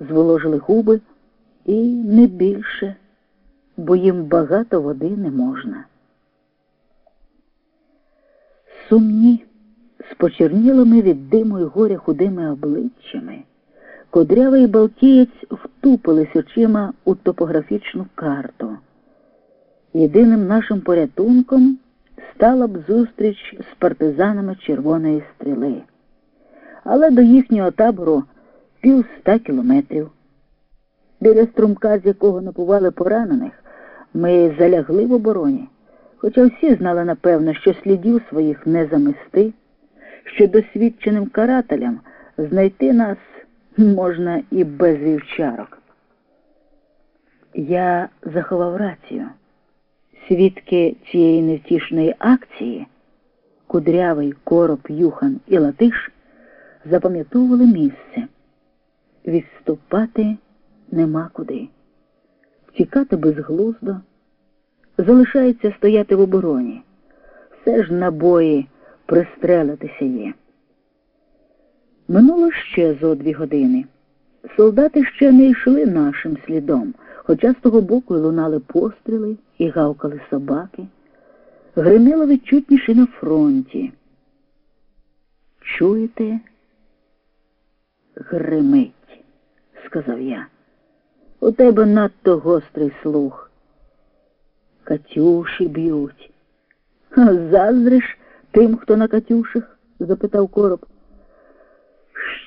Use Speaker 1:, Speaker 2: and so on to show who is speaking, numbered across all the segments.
Speaker 1: зволожили губи і не більше, бо їм багато води не можна. Сумні, з почернілими від диму й горя худими обличчями, кодрявий балтієць втупились очима у топографічну карту. Єдиним нашим порятунком стала б зустріч з партизанами Червоної стріли. Але до їхнього табору пів ста кілометрів. Біля струмка, з якого напували поранених, ми залягли в обороні, хоча всі знали напевно, що слідів своїх не замести, що досвідченим карателям знайти нас можна і без вівчарок. Я заховав рацію. Свідки цієї невтішної акції, кудрявий короб, юхан і латиш, запам'ятовували місце. Відступати нема куди. Тікати безглуздо, залишається стояти в обороні. Все ж набої пристрелитися є. Минуло ще зо дві години. Солдати ще не йшли нашим слідом, хоча з того боку лунали постріли і гавкали собаки. Гриміло відчутніше на фронті. Чуєте? Гримить, сказав я. У тебе надто гострий слух. Катюші б'ють. Заздриш тим, хто на Катюшах? запитав короб.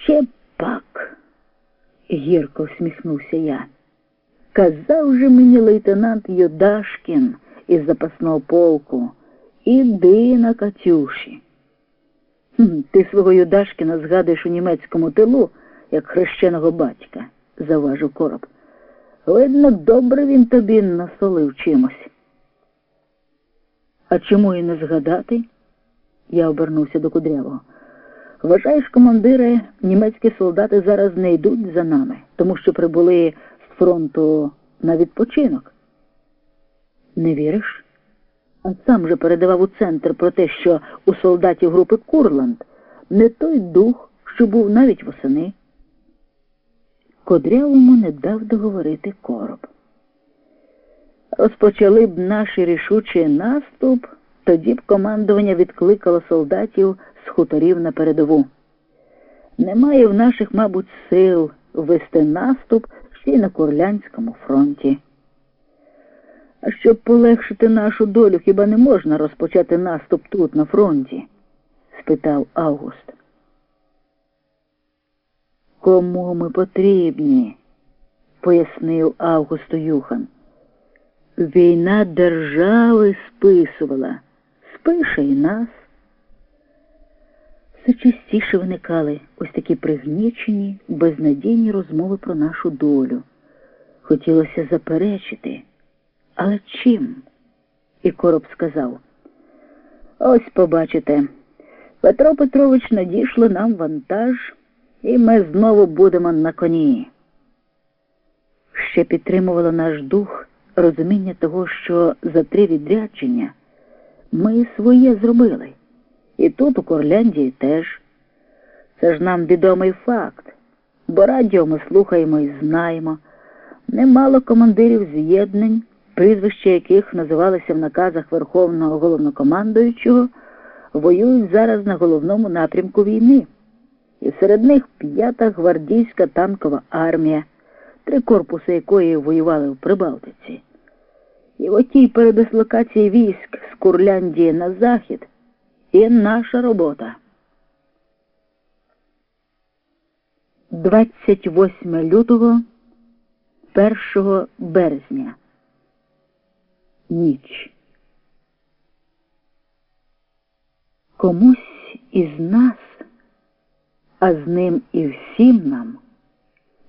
Speaker 1: Ще пак, гірко всміхнувся я. Казав же мені лейтенант Йодашкін із запасного полку. Іди на Катюші. Ти свого Юдашкіна згадуєш у німецькому тилу, як хрещеного батька, заважив короб. Видно, добре він тобі насолив чимось. А чому і не згадати? Я обернувся до кудрявого. Вважаєш, командире, німецькі солдати зараз не йдуть за нами, тому що прибули з фронту на відпочинок. Не віриш? А сам же передавав у центр про те, що у солдатів групи Курланд не той дух, що був навіть восени. Кодрявому не дав договорити короб. Розпочали б наш рішучий наступ, тоді б командування відкликало солдатів з хуторів на передову. Немає в наших, мабуть, сил вести наступ ще й на Курлянському фронті. А щоб полегшити нашу долю, хіба не можна розпочати наступ тут, на фронті? спитав Август. Кому ми потрібні? пояснив Августу Юхан. Війна держави списувала, спише і нас. Все частіше виникали ось такі пригнічені, безнадійні розмови про нашу долю. Хотілося заперечити. Але чим? І короб сказав. Ось побачите, Петро Петрович надійшло нам вантаж, і ми знову будемо на коні. Ще підтримувало наш дух розуміння того, що за три відрядження ми своє зробили. І тут, у Корляндії, теж. Це ж нам відомий факт, бо радіо ми слухаємо і знаємо. Немало командирів з'єднань прізвища яких називалися в наказах Верховного головнокомандуючого, воюють зараз на головному напрямку війни. І серед них п'ята гвардійська танкова армія, три корпуси якої воювали в Прибалтиці. І в отій передислокації військ з Курляндії на захід і наша робота. 28 лютого 1 березня ніч. Комусь із нас, а з ним і всім нам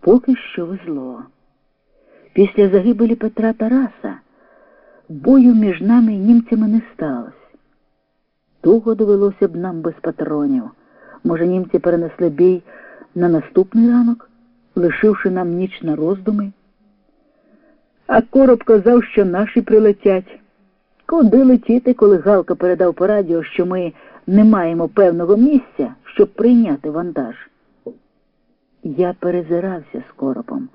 Speaker 1: поки що везло. Після загибелі Петра Тараса бою між нами і німцями не сталося. Туго довелося б нам без патронів. Може, німці перенесли бій на наступний ранок, лишивши нам ніч на роздуми. А короб казав, що наші прилетять. Куди летіти, коли Галка передав по радіо, що ми не маємо певного місця, щоб прийняти вантаж? Я перезирався з коропом.